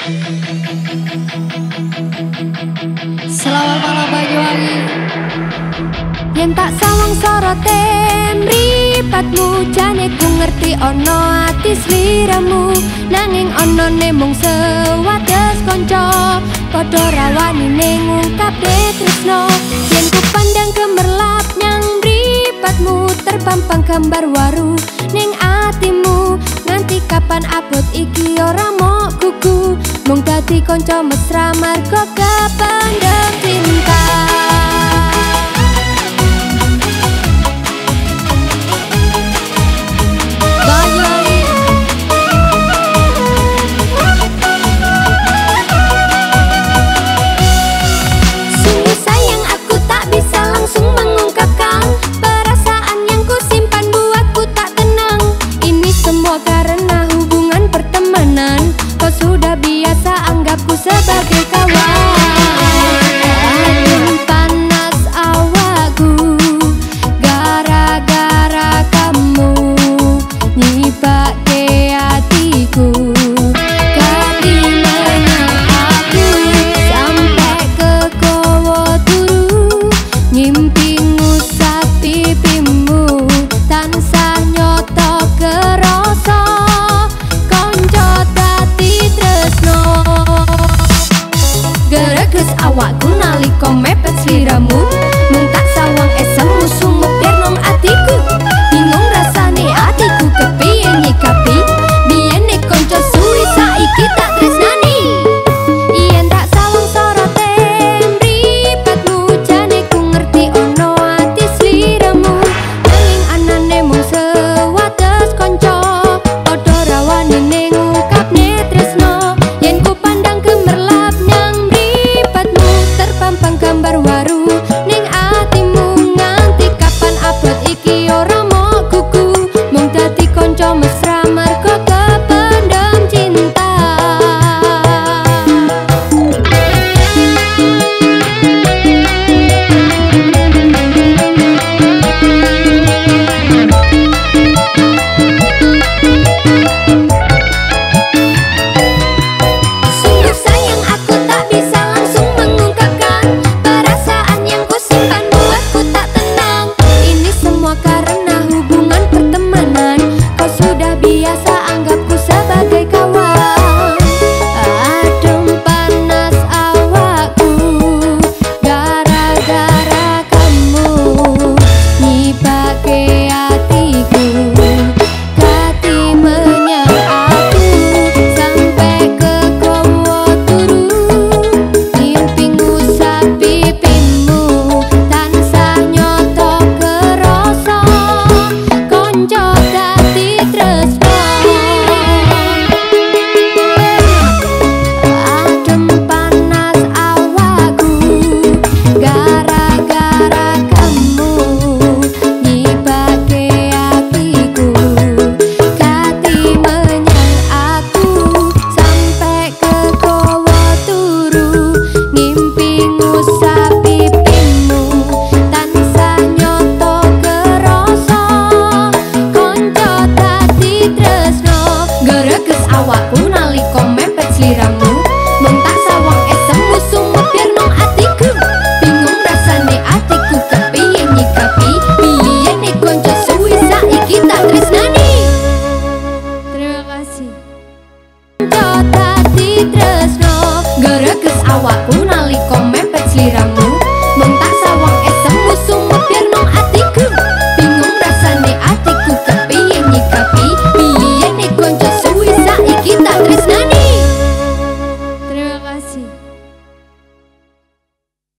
Selamat malam Banyuwangi. Yen tak sawang soroten Ripatmu jane ku ngerti ono ati sliramu. Nanging ono nemung sewates konco Kodo rawani nengungkap tresno Yen ku pandang gemerlap nyang ripatmu Terpampang gambar waru. Neng atimu Nganti kapan abot iki ora mau Mengkati konco mesra margo kapandang cinta What? olvidamos.